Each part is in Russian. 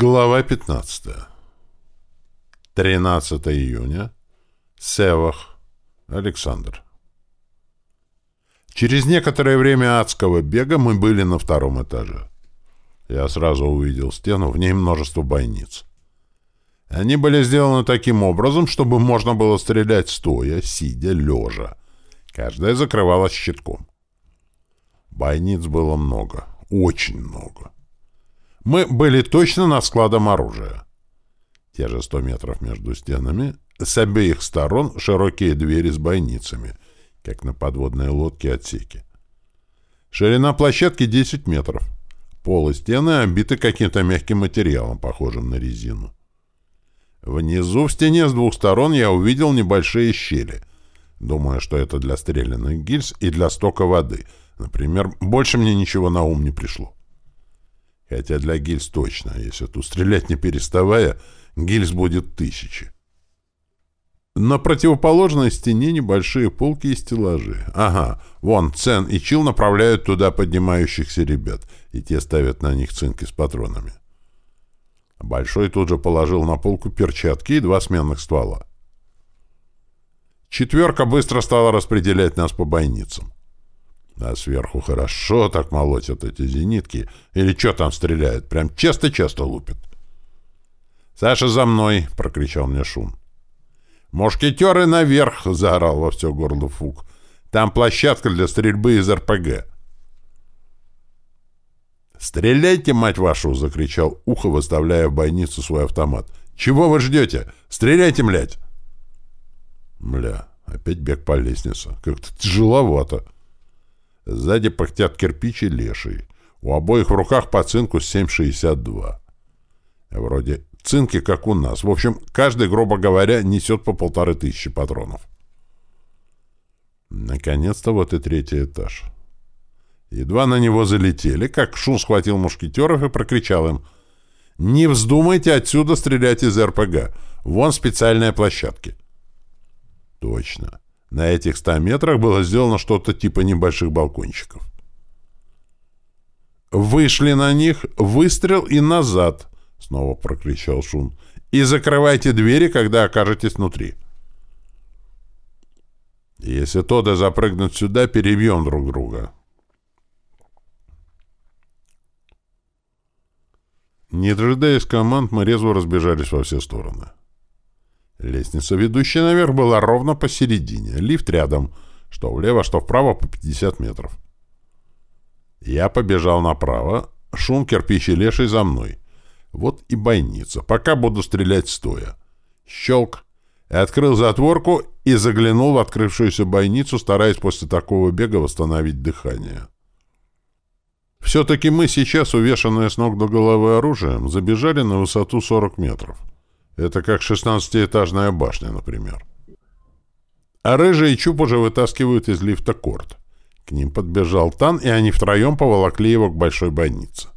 Глава 15. 13 июня. Севах. Александр. Через некоторое время адского бега мы были на втором этаже. Я сразу увидел стену, в ней множество бойниц. Они были сделаны таким образом, чтобы можно было стрелять стоя, сидя, лежа. Каждая закрывалась щитком. Бойниц было много, очень много. Мы были точно над складом оружия. Те же сто метров между стенами, с обеих сторон широкие двери с бойницами, как на подводной лодке отсеки. Ширина площадки 10 метров. Пол и стены обиты каким-то мягким материалом, похожим на резину. Внизу в стене с двух сторон я увидел небольшие щели. Думаю, что это для стрелянных гильз и для стока воды. Например, больше мне ничего на ум не пришло. Хотя для гильз точно, если тут стрелять не переставая, гильз будет тысячи. На противоположной стене небольшие полки и стеллажи. Ага, вон, Цен и Чил направляют туда поднимающихся ребят, и те ставят на них цинки с патронами. Большой тут же положил на полку перчатки и два сменных ствола. Четверка быстро стала распределять нас по бойницам. А сверху хорошо так молотят эти зенитки. Или что там стреляют? Прям часто-часто лупят. «Саша, за мной!» — прокричал мне Шум. «Мушкетеры наверх!» — заорал во все горло Фук. «Там площадка для стрельбы из РПГ». «Стреляйте, мать вашу!» — закричал Ухо, выставляя в бойницу свой автомат. «Чего вы ждете? Стреляйте, млядь!» Мля, опять бег по лестнице. Как-то тяжеловато. Сзади пыхтят кирпичи леший. У обоих в руках по цинку 7,62. Вроде цинки, как у нас. В общем, каждый, грубо говоря, несет по полторы тысячи патронов. Наконец-то вот и третий этаж. Едва на него залетели, как Шун схватил мушкетеров и прокричал им «Не вздумайте отсюда стрелять из РПГ. Вон специальные площадки». Точно. На этих ста метрах было сделано что-то типа небольших балкончиков. «Вышли на них, выстрел и назад!» — снова прокричал Шун. «И закрывайте двери, когда окажетесь внутри!» «Если Тода запрыгнут сюда, перебьем друг друга!» Не дожидаясь команд, мы резво разбежались во все стороны. Лестница, ведущая наверх, была ровно посередине, лифт рядом, что влево, что вправо по 50 метров. Я побежал направо, шум кирпичи леший за мной. Вот и бойница, пока буду стрелять стоя. Щелк. Открыл затворку и заглянул в открывшуюся бойницу, стараясь после такого бега восстановить дыхание. Все-таки мы сейчас, увешанные с ног до головы оружием, забежали на высоту 40 метров. Это как шестнадцатиэтажная башня, например. А Рыжий и Чуб уже вытаскивают из лифта корт. К ним подбежал Тан, и они втроем поволокли его к большой больнице.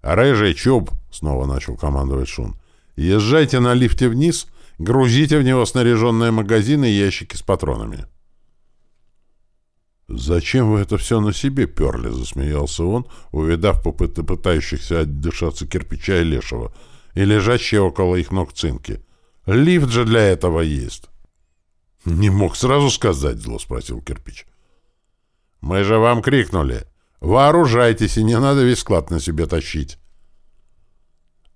«Рыжий, Чуб!» — снова начал командовать Шун. «Езжайте на лифте вниз, грузите в него снаряженные магазины и ящики с патронами». «Зачем вы это все на себе перли?» — засмеялся он, увидав попыты пытающихся отдышаться кирпича и лешего — и лежащие около их ног цинки. Лифт же для этого есть. — Не мог сразу сказать, — зло спросил кирпич. — Мы же вам крикнули. Вооружайтесь, и не надо весь склад на себе тащить.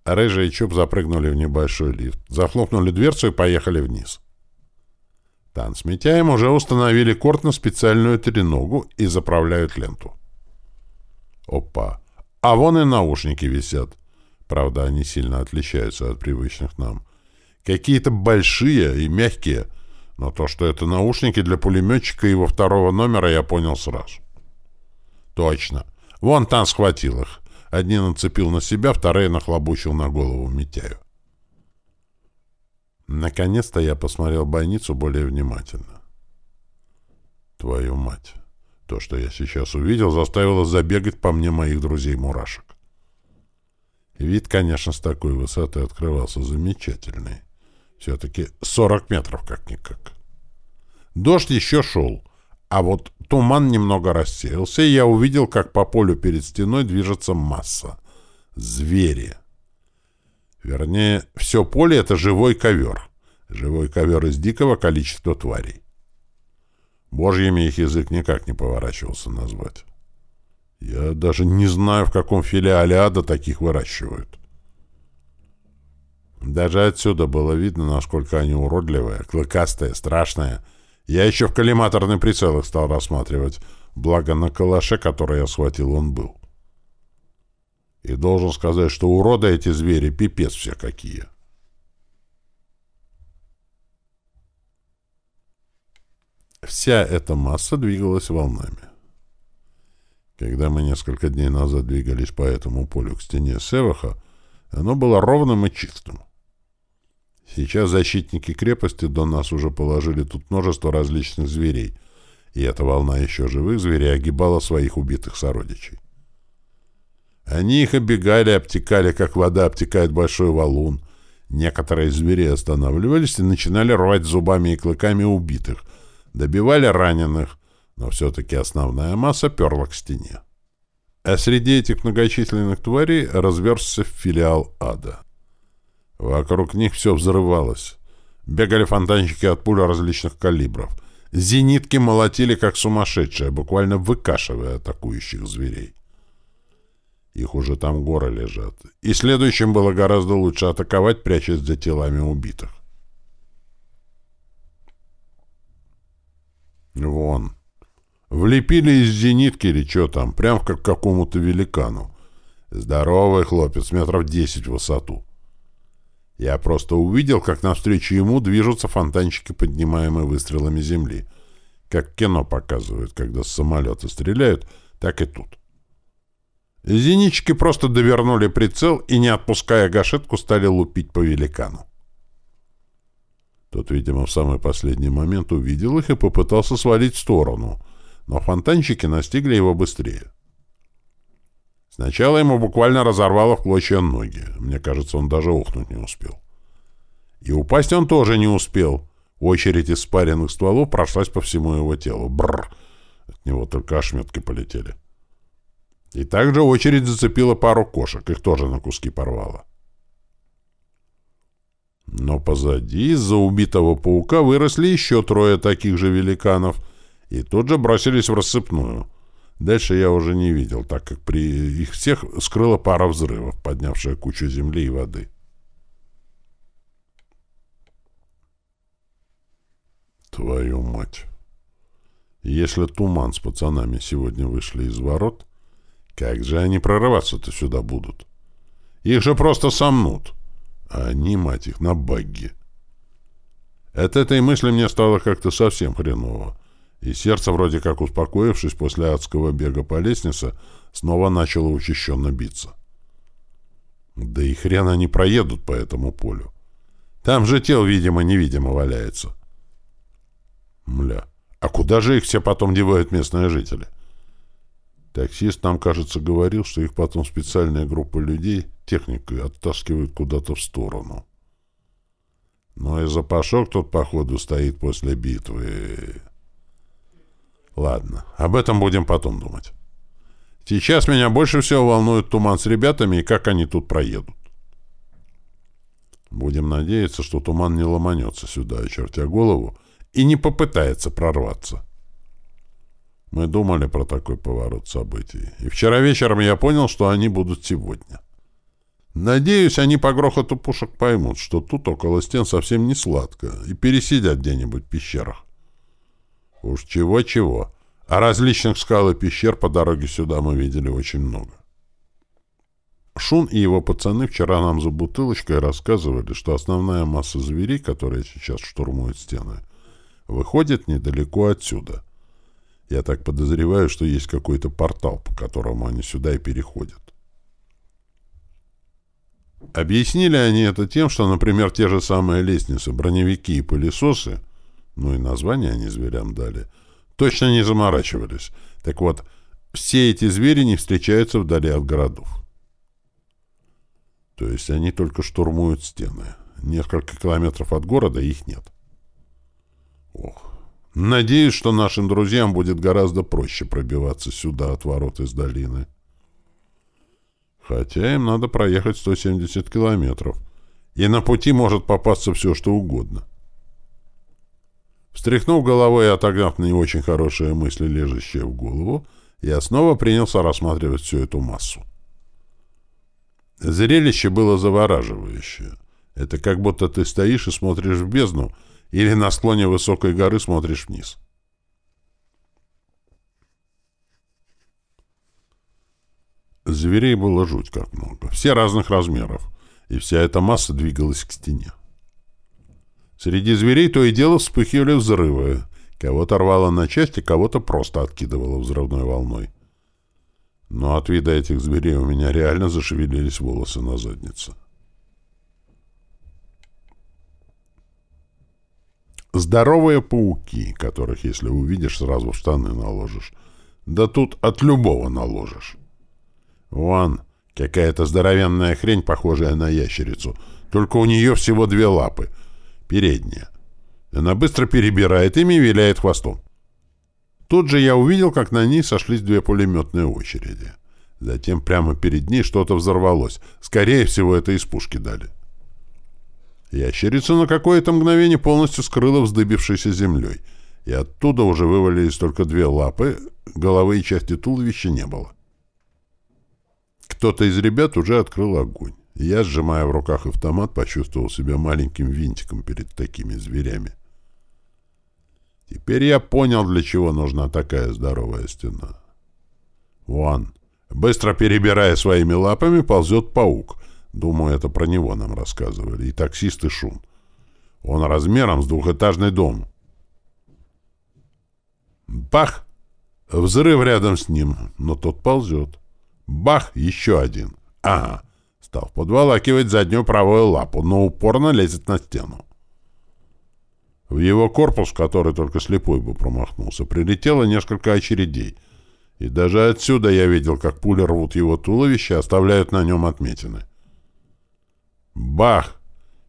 Рыжий и Чуб запрыгнули в небольшой лифт, захлопнули дверцу и поехали вниз. Тан с Митяем уже установили корт на специальную треногу и заправляют ленту. Опа! А вон и наушники висят. Правда, они сильно отличаются от привычных нам. Какие-то большие и мягкие, но то, что это наушники для пулеметчика его второго номера, я понял сразу. Точно. Вон там схватил их. Одни нацепил на себя, вторые нахлобучил на голову Митяю. Наконец-то я посмотрел бойницу более внимательно. Твою мать! То, что я сейчас увидел, заставило забегать по мне моих друзей-мурашек. Вид, конечно, с такой высоты открывался замечательный. Все-таки 40 метров как-никак. Дождь еще шел, а вот туман немного рассеялся, и я увидел, как по полю перед стеной движется масса. Звери. Вернее, все поле — это живой ковер. Живой ковер из дикого количества тварей. Божьими их язык никак не поворачивался назвать. Я даже не знаю, в каком филиале ада таких выращивают. Даже отсюда было видно, насколько они уродливые, клыкастые, страшные. Я еще в коллиматорный прицел их стал рассматривать, благо на калаше, который я схватил, он был. И должен сказать, что уроды эти звери пипец все какие. Вся эта масса двигалась волнами. Когда мы несколько дней назад двигались по этому полю к стене Севаха, оно было ровным и чистым. Сейчас защитники крепости до нас уже положили тут множество различных зверей, и эта волна еще живых зверей огибала своих убитых сородичей. Они их оббегали, обтекали, как вода обтекает большой валун. Некоторые звери останавливались и начинали рвать зубами и клыками убитых, добивали раненых, но все-таки основная масса перла к стене. А среди этих многочисленных тварей разверзся филиал ада. Вокруг них все взрывалось. Бегали фонтанчики от пуль различных калибров. Зенитки молотили, как сумасшедшие, буквально выкашивая атакующих зверей. Их уже там горы лежат. И следующим было гораздо лучше атаковать, прячась за телами убитых. Вон, Влепили из зенитки или что там, прям как какому-то великану. Здоровый хлопец, метров десять в высоту. Я просто увидел, как навстречу ему движутся фонтанчики, поднимаемые выстрелами земли. Как кино показывают, когда с самолета стреляют, так и тут. Зенички просто довернули прицел и, не отпуская гашетку, стали лупить по великану. Тот, видимо, в самый последний момент увидел их и попытался свалить в сторону — но фонтанчики настигли его быстрее. Сначала ему буквально разорвало в клочья ноги. Мне кажется, он даже ухнуть не успел. И упасть он тоже не успел. Очередь из спаренных стволов прошлась по всему его телу. Бррр! От него только ошметки полетели. И также очередь зацепила пару кошек. Их тоже на куски порвала. Но позади из-за убитого паука выросли еще трое таких же великанов — и тут же бросились в рассыпную. Дальше я уже не видел, так как при их всех скрыла пара взрывов, поднявшая кучу земли и воды. Твою мать! Если туман с пацанами сегодня вышли из ворот, как же они прорываться-то сюда будут? Их же просто сомнут. А они, мать их, на багги. От этой мысли мне стало как-то совсем хреново и сердце, вроде как успокоившись после адского бега по лестнице, снова начало учащенно биться. Да и хрен они проедут по этому полю. Там же тел, видимо-невидимо, валяется. Мля, а куда же их все потом девают местные жители? Таксист нам, кажется, говорил, что их потом специальная группа людей техникой оттаскивают куда-то в сторону. Но и запашок тут, походу, стоит после битвы. Ладно, об этом будем потом думать. Сейчас меня больше всего волнует туман с ребятами и как они тут проедут. Будем надеяться, что туман не ломанется сюда, очертя голову, и не попытается прорваться. Мы думали про такой поворот событий, и вчера вечером я понял, что они будут сегодня. Надеюсь, они по грохоту пушек поймут, что тут около стен совсем не сладко, и пересидят где-нибудь в пещерах. Уж чего-чего. А различных скал и пещер по дороге сюда мы видели очень много. Шун и его пацаны вчера нам за бутылочкой рассказывали, что основная масса зверей, которые сейчас штурмуют стены, выходит недалеко отсюда. Я так подозреваю, что есть какой-то портал, по которому они сюда и переходят. Объяснили они это тем, что, например, те же самые лестницы, броневики и пылесосы ну и название они зверям дали, точно не заморачивались. Так вот, все эти звери не встречаются вдали от городов. То есть они только штурмуют стены. Несколько километров от города их нет. Ох. Надеюсь, что нашим друзьям будет гораздо проще пробиваться сюда от ворот из долины. Хотя им надо проехать 170 километров. И на пути может попасться все, что угодно. Встряхнув головой и отогнав не очень хорошие мысли, лежащие в голову, я снова принялся рассматривать всю эту массу. Зрелище было завораживающее. Это как будто ты стоишь и смотришь в бездну, или на склоне высокой горы смотришь вниз. Зверей было жуть как много, все разных размеров, и вся эта масса двигалась к стене. Среди зверей то и дело вспыхивали взрывы, кого-то рвало на части, кого-то просто откидывало взрывной волной. Но от вида этих зверей у меня реально зашевелились волосы на заднице. Здоровые пауки, которых, если увидишь, сразу в штаны наложишь. Да тут от любого наложишь. Вон, какая-то здоровенная хрень, похожая на ящерицу. Только у нее всего две лапы. Передняя. Она быстро перебирает ими и виляет хвостом. Тут же я увидел, как на ней сошлись две пулеметные очереди. Затем прямо перед ней что-то взорвалось. Скорее всего, это из пушки дали. Ящерица на какое-то мгновение полностью скрыла вздыбившейся землей, и оттуда уже вывалились только две лапы, головы и части туловища не было. Кто-то из ребят уже открыл огонь. Я, сжимая в руках автомат, почувствовал себя маленьким винтиком перед такими зверями. Теперь я понял, для чего нужна такая здоровая стена. Вон, быстро перебирая своими лапами, ползет паук. Думаю, это про него нам рассказывали. И таксист, и шум. Он размером с двухэтажный дом. Бах! Взрыв рядом с ним, но тот ползет. Бах! Еще один. Ага. Стал подволакивать заднюю правую лапу, но упорно лезет на стену. В его корпус, который только слепой бы промахнулся, прилетело несколько очередей. И даже отсюда я видел, как пули рвут его туловище оставляют на нем отметины. Бах!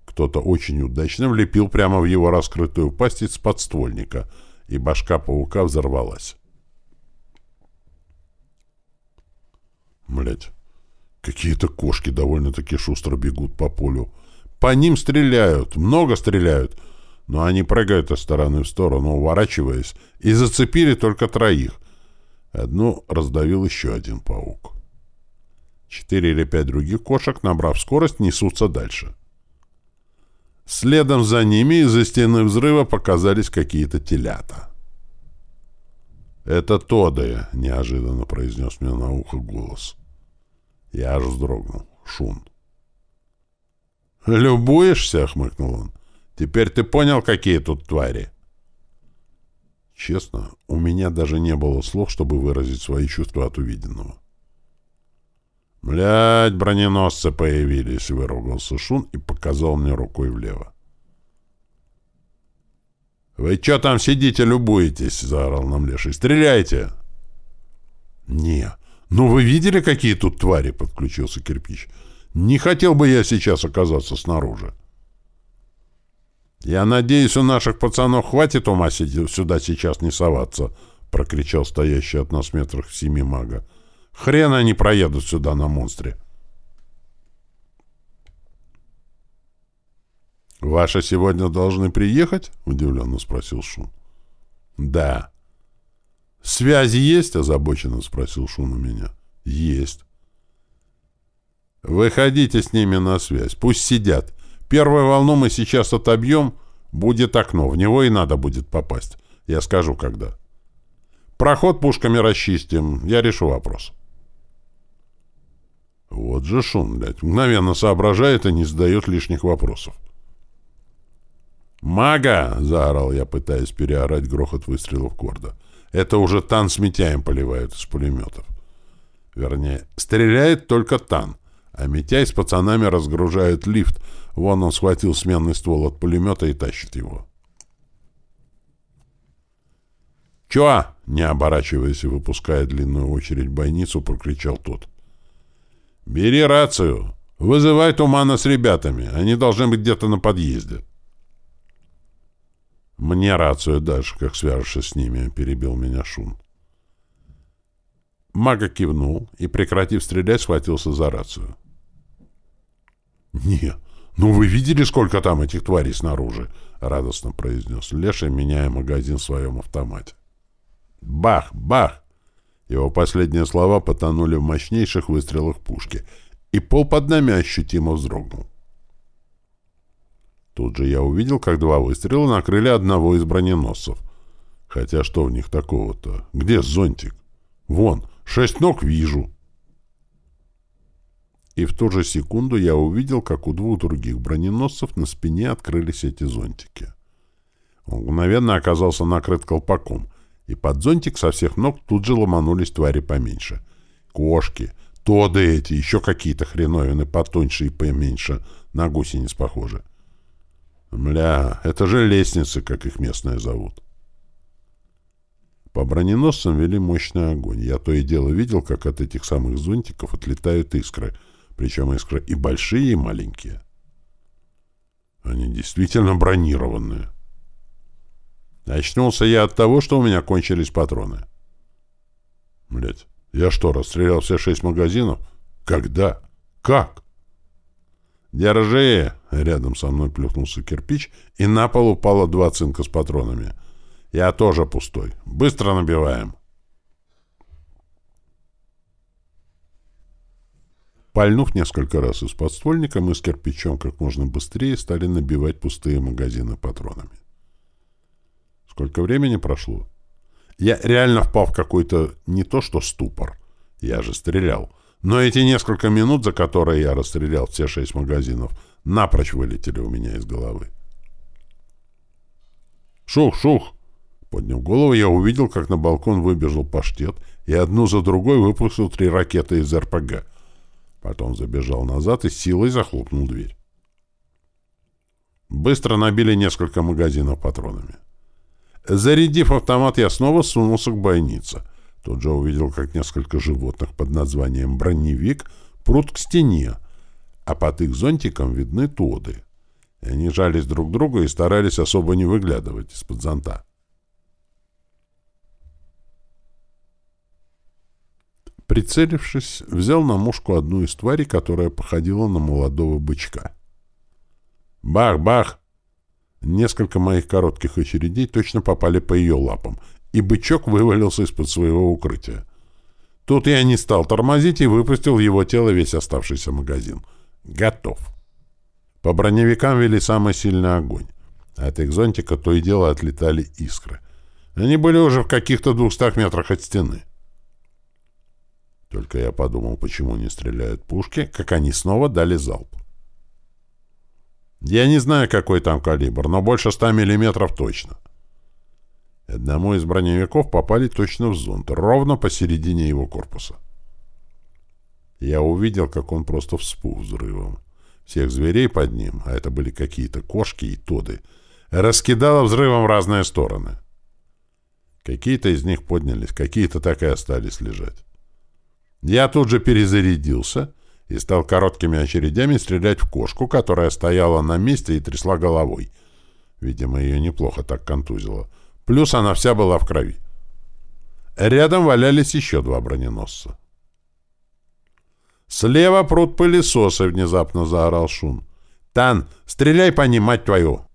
Кто-то очень удачно влепил прямо в его раскрытую пасть из подствольника, и башка паука взорвалась. Блять, какие-то кошки довольно-таки шустро бегут по полю. По ним стреляют, много стреляют, но они прыгают из стороны в сторону, уворачиваясь, и зацепили только троих. Одну раздавил еще один паук. Четыре или пять других кошек, набрав скорость, несутся дальше. Следом за ними из-за стены взрыва показались какие-то телята. «Это Тоды», — неожиданно произнес мне на ухо голос. Я аж вздрогнул. Шун. «Любуешься?» — хмыкнул он. «Теперь ты понял, какие тут твари?» Честно, у меня даже не было слов, чтобы выразить свои чувства от увиденного. «Блядь, броненосцы появились!» — выругался Шун и показал мне рукой влево. «Вы чё там сидите, любуетесь?» — заорал нам Леший. «Стреляйте!» «Не, «Ну вы видели, какие тут твари?» — подключился кирпич. «Не хотел бы я сейчас оказаться снаружи». «Я надеюсь, у наших пацанов хватит ума сюда сейчас не соваться», — прокричал стоящий от нас метрах семи мага. «Хрен они проедут сюда на монстре». «Ваши сегодня должны приехать?» — удивленно спросил Шум. «Да». «Связи есть?» — озабоченно спросил Шун у меня. «Есть». «Выходите с ними на связь. Пусть сидят. Первую волну мы сейчас отобьем. Будет окно. В него и надо будет попасть. Я скажу, когда. Проход пушками расчистим. Я решу вопрос». Вот же Шун, блядь, мгновенно соображает и не задает лишних вопросов. «Мага!» — заорал я, пытаясь переорать грохот выстрелов Корда. Это уже Тан с Митяем поливают из пулеметов. Вернее, стреляет только Тан, а Митяй с пацанами разгружает лифт. Вон он схватил сменный ствол от пулемета и тащит его. «Чё?» — не оборачиваясь и выпуская длинную очередь бойницу, прокричал тот. «Бери рацию. Вызывай Тумана с ребятами. Они должны быть где-то на подъезде». «Мне рацию дашь, как свяжешься с ними», — перебил меня Шун. Мага кивнул и, прекратив стрелять, схватился за рацию. «Не, ну вы видели, сколько там этих тварей снаружи?» — радостно произнес Леша, меняя магазин в своем автомате. «Бах! Бах!» Его последние слова потонули в мощнейших выстрелах пушки, и пол под нами ощутимо вздрогнул. Тут же я увидел, как два выстрела накрыли одного из броненосцев. Хотя что в них такого-то? Где зонтик? Вон, шесть ног вижу. И в ту же секунду я увидел, как у двух других броненосцев на спине открылись эти зонтики. Он мгновенно оказался накрыт колпаком, и под зонтик со всех ног тут же ломанулись твари поменьше. Кошки, тоды эти, еще какие-то хреновины потоньше и поменьше, на гусениц похожи. Мля, это же лестницы, как их местные зовут. По броненосцам вели мощный огонь. Я то и дело видел, как от этих самых зонтиков отлетают искры — причем искры и большие, и маленькие. Они действительно бронированные. Очнулся я от того, что у меня кончились патроны. Блять, я что, расстрелял все шесть магазинов? Когда? Как? «Держи!» — рядом со мной плюхнулся кирпич, и на пол упало два цинка с патронами. «Я тоже пустой. Быстро набиваем!» Пальнув несколько раз из подствольника, мы с кирпичом как можно быстрее стали набивать пустые магазины патронами. Сколько времени прошло? Я реально впал в какой-то не то что ступор. Я же стрелял. Но эти несколько минут, за которые я расстрелял все шесть магазинов, напрочь вылетели у меня из головы. «Шух, шух!» Подняв голову, я увидел, как на балкон выбежал паштет и одну за другой выпустил три ракеты из РПГ — Потом забежал назад и силой захлопнул дверь. Быстро набили несколько магазинов патронами. Зарядив автомат, я снова сунулся к бойнице. Тут же увидел, как несколько животных под названием «броневик» прут к стене, а под их зонтиком видны тоды. И они жались друг к другу и старались особо не выглядывать из-под зонта. Прицелившись, взял на мушку одну из тварей, которая походила на молодого бычка. Бах-бах! Несколько моих коротких очередей точно попали по ее лапам, и бычок вывалился из-под своего укрытия. Тут я не стал тормозить и выпустил в его тело весь оставшийся магазин. Готов. По броневикам вели самый сильный огонь. От их зонтика то и дело отлетали искры. Они были уже в каких-то двухстах метрах от стены. Только я подумал, почему не стреляют пушки, как они снова дали залп. Я не знаю, какой там калибр, но больше 100 миллиметров точно. Одному из броневиков попали точно в зонт, ровно посередине его корпуса. Я увидел, как он просто вспух взрывом. Всех зверей под ним, а это были какие-то кошки и тоды, раскидало взрывом в разные стороны. Какие-то из них поднялись, какие-то так и остались лежать. Я тут же перезарядился и стал короткими очередями стрелять в кошку, которая стояла на месте и трясла головой. Видимо, ее неплохо так контузило. Плюс она вся была в крови. Рядом валялись еще два броненосца. «Слева пруд пылесосы!» — внезапно заорал Шун. «Тан, стреляй по ним, мать твою!»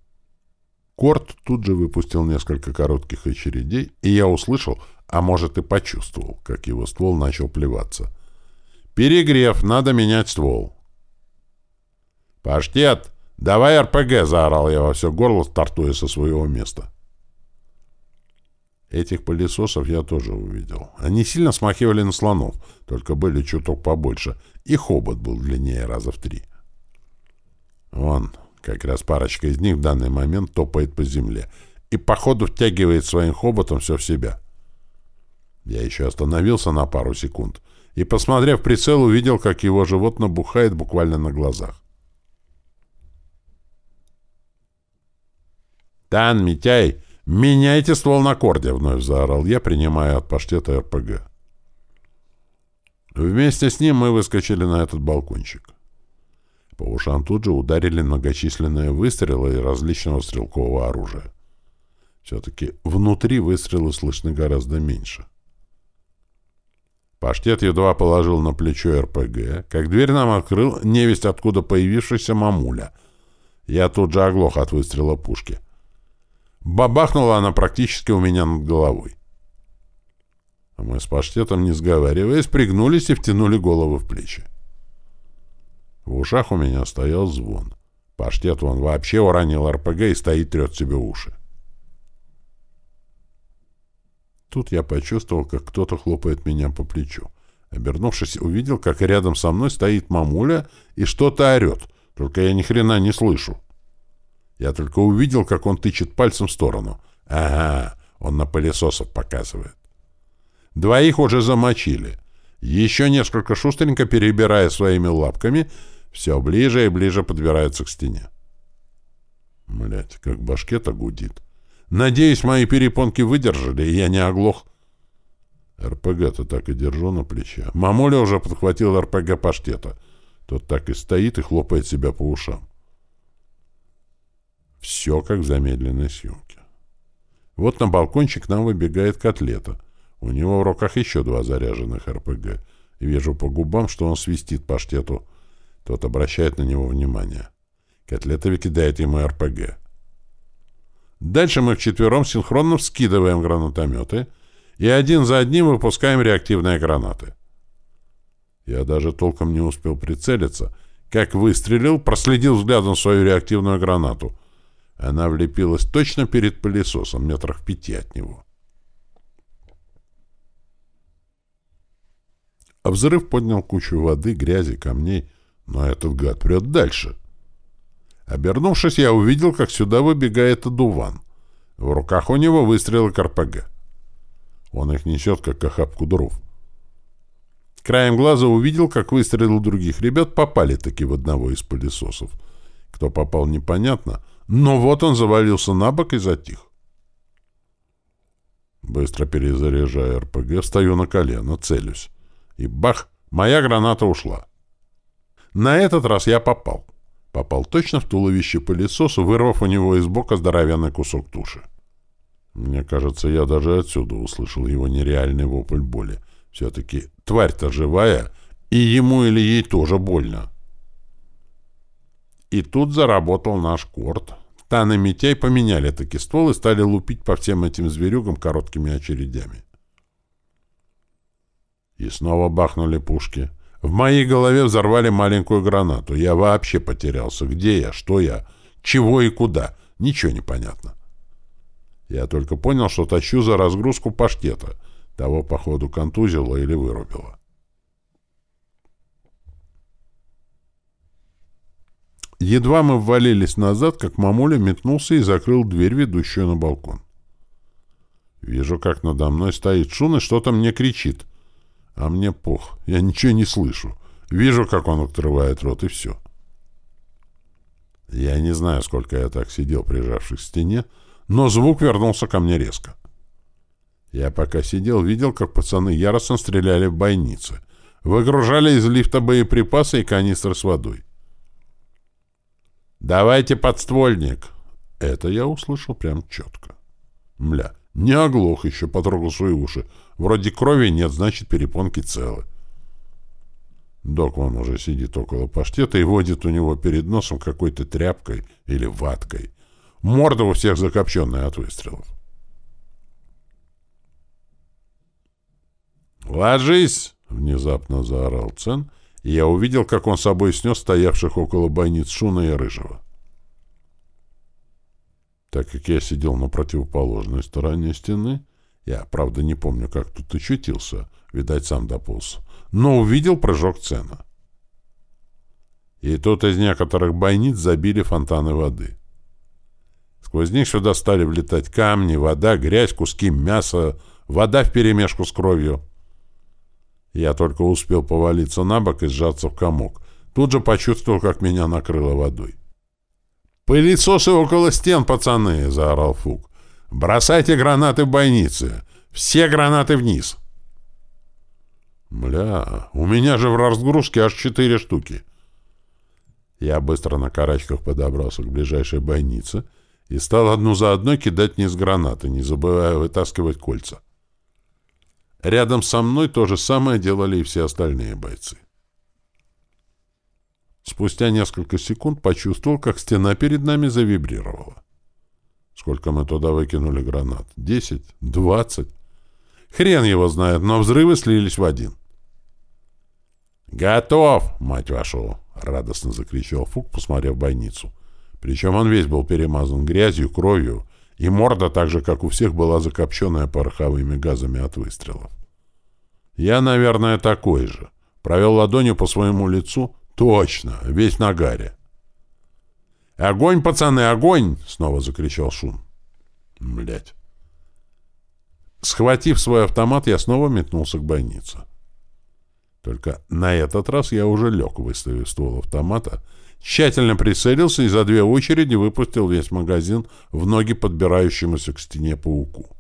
Корт тут же выпустил несколько коротких очередей, и я услышал, а может и почувствовал, как его ствол начал плеваться. «Перегрев, надо менять ствол». «Паштет, давай РПГ!» — заорал я во все горло, стартуя со своего места. Этих пылесосов я тоже увидел. Они сильно смахивали на слонов, только были чуток побольше, и хобот был длиннее раза в три. Вон, как раз парочка из них в данный момент топает по земле и, походу, втягивает своим хоботом все в себя. Я еще остановился на пару секунд и, посмотрев прицел, увидел, как его живот набухает буквально на глазах. «Тан, Митяй, меняйте ствол на корде!» — вновь заорал я, принимая от паштета РПГ. Вместе с ним мы выскочили на этот балкончик. По ушам тут же ударили многочисленные выстрелы различного стрелкового оружия. Все-таки внутри выстрелы слышны гораздо меньше. Паштет едва положил на плечо РПГ, как дверь нам открыл невесть откуда появившийся мамуля. Я тут же оглох от выстрела пушки. Бабахнула она практически у меня над головой. А мы с паштетом, не сговариваясь, пригнулись и втянули головы в плечи. В ушах у меня стоял звон. Паштет вон вообще уронил РПГ и стоит трет себе уши. Тут я почувствовал, как кто-то хлопает меня по плечу. Обернувшись, увидел, как рядом со мной стоит мамуля и что-то орет, только я ни хрена не слышу. Я только увидел, как он тычет пальцем в сторону. Ага, он на пылесосов показывает. Двоих уже замочили. Еще несколько шустренько перебирая своими лапками, все ближе и ближе подбираются к стене. Блять, как башке-то гудит. Надеюсь, мои перепонки выдержали, и я не оглох. РПГ-то так и держу на плече. Мамуля уже подхватил РПГ паштета. Тот так и стоит и хлопает себя по ушам. Все как в замедленной съемке. Вот на балкончик нам выбегает котлета. У него в руках еще два заряженных РПГ. Вижу по губам, что он свистит паштету. Тот обращает на него внимание. Котлета кидает ему РПГ. Дальше мы вчетвером синхронно вскидываем гранатометы и один за одним выпускаем реактивные гранаты. Я даже толком не успел прицелиться, как выстрелил, проследил взглядом свою реактивную гранату. Она влепилась точно перед пылесосом, метрах пяти от него. А взрыв поднял кучу воды, грязи, камней, но этот гад прет дальше — Обернувшись, я увидел, как сюда выбегает одуван. В руках у него выстрелы КРПГ. Он их несет, как охапку дров. Краем глаза увидел, как выстрелы других ребят попали таки в одного из пылесосов. Кто попал, непонятно, но вот он завалился на бок и затих. Быстро перезаряжая РПГ, встаю на колено, целюсь. И бах, моя граната ушла. На этот раз я попал. Попал точно в туловище пылесоса, вырвав у него из бока здоровенный кусок туши. Мне кажется, я даже отсюда услышал его нереальный вопль боли. Все-таки тварь-то живая, и ему или ей тоже больно. И тут заработал наш корт. Тан и Митяй поменяли таки ствол и стали лупить по всем этим зверюгам короткими очередями. И снова бахнули пушки. В моей голове взорвали маленькую гранату. Я вообще потерялся. Где я? Что я? Чего и куда? Ничего не понятно. Я только понял, что тащу за разгрузку паштета. Того, походу, контузило или вырубило. Едва мы ввалились назад, как мамуля метнулся и закрыл дверь, ведущую на балкон. Вижу, как надо мной стоит Шун и что-то мне кричит — а мне пох. Я ничего не слышу. Вижу, как он открывает рот, и все. Я не знаю, сколько я так сидел, прижавшись к стене, но звук вернулся ко мне резко. Я пока сидел, видел, как пацаны яростно стреляли в бойницы. Выгружали из лифта боеприпасы и канистры с водой. «Давайте подствольник!» Это я услышал прям четко. Мля, не оглох еще, потрогал свои уши. Вроде крови нет, значит, перепонки целы. Док вон уже сидит около паштета и водит у него перед носом какой-то тряпкой или ваткой. Морда у всех закопченная от выстрелов. «Ложись!» — внезапно заорал Цен, я увидел, как он собой снес стоявших около бойниц Шуна и Рыжего. Так как я сидел на противоположной стороне стены, я, правда, не помню, как тут очутился, видать, сам дополз, но увидел прыжок цена. И тут из некоторых бойниц забили фонтаны воды. Сквозь них сюда стали влетать камни, вода, грязь, куски мяса, вода вперемешку с кровью. Я только успел повалиться на бок и сжаться в комок. Тут же почувствовал, как меня накрыло водой. «Пылесосы около стен, пацаны!» — заорал Фук. Бросайте гранаты в бойницы. Все гранаты вниз. Бля, у меня же в разгрузке аж четыре штуки. Я быстро на карачках подобрался к ближайшей бойнице и стал одну за одной кидать вниз гранаты, не забывая вытаскивать кольца. Рядом со мной то же самое делали и все остальные бойцы. Спустя несколько секунд почувствовал, как стена перед нами завибрировала. Сколько мы туда выкинули гранат? Десять? Двадцать? Хрен его знает, но взрывы слились в один. «Готов, мать вашу!» — радостно закричал Фук, посмотрев бойницу. Причем он весь был перемазан грязью, кровью, и морда, так же, как у всех, была закопченная пороховыми газами от выстрелов. Я, наверное, такой же. Провел ладонью по своему лицу. Точно, весь на гаре. «Огонь, пацаны, огонь!» — снова закричал Шун. Блять. Схватив свой автомат, я снова метнулся к бойнице. Только на этот раз я уже лег, выставив ствол автомата, тщательно прицелился и за две очереди выпустил весь магазин в ноги подбирающемуся к стене пауку.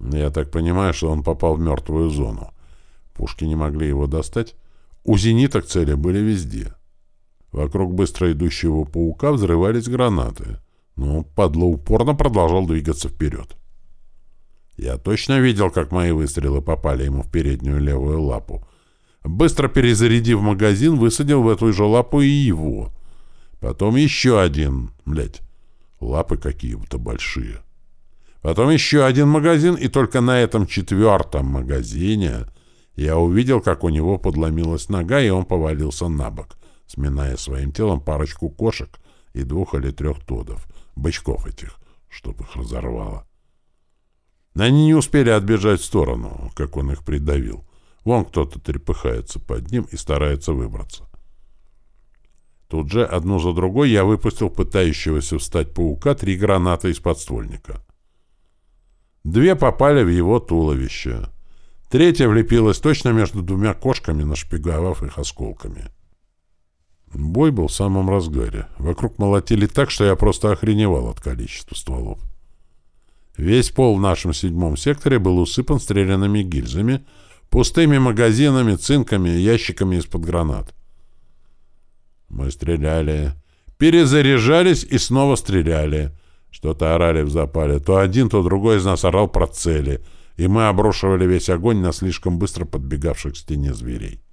Я так понимаю, что он попал в мертвую зону. Пушки не могли его достать. У зениток цели были везде. Вокруг быстро идущего паука взрывались гранаты, но падла упорно продолжал двигаться вперед. Я точно видел, как мои выстрелы попали ему в переднюю левую лапу. Быстро перезарядив магазин, высадил в эту же лапу и его. Потом еще один, блядь, лапы какие-то большие. Потом еще один магазин, и только на этом четвертом магазине я увидел, как у него подломилась нога, и он повалился на бок, сминая своим телом парочку кошек и двух или трех тодов, бычков этих, чтобы их разорвало. Они не успели отбежать в сторону, как он их придавил. Вон кто-то трепыхается под ним и старается выбраться. Тут же, одну за другой, я выпустил пытающегося встать паука три гранаты из подствольника. Две попали в его туловище. Третья влепилась точно между двумя кошками, нашпиговав их осколками. Бой был в самом разгаре. Вокруг молотили так, что я просто охреневал от количества стволов. Весь пол в нашем седьмом секторе был усыпан стрелянными гильзами, пустыми магазинами, цинками и ящиками из-под гранат. Мы стреляли, перезаряжались и снова стреляли. Что-то орали в запале. То один, то другой из нас орал про цели, и мы обрушивали весь огонь на слишком быстро подбегавших к стене зверей.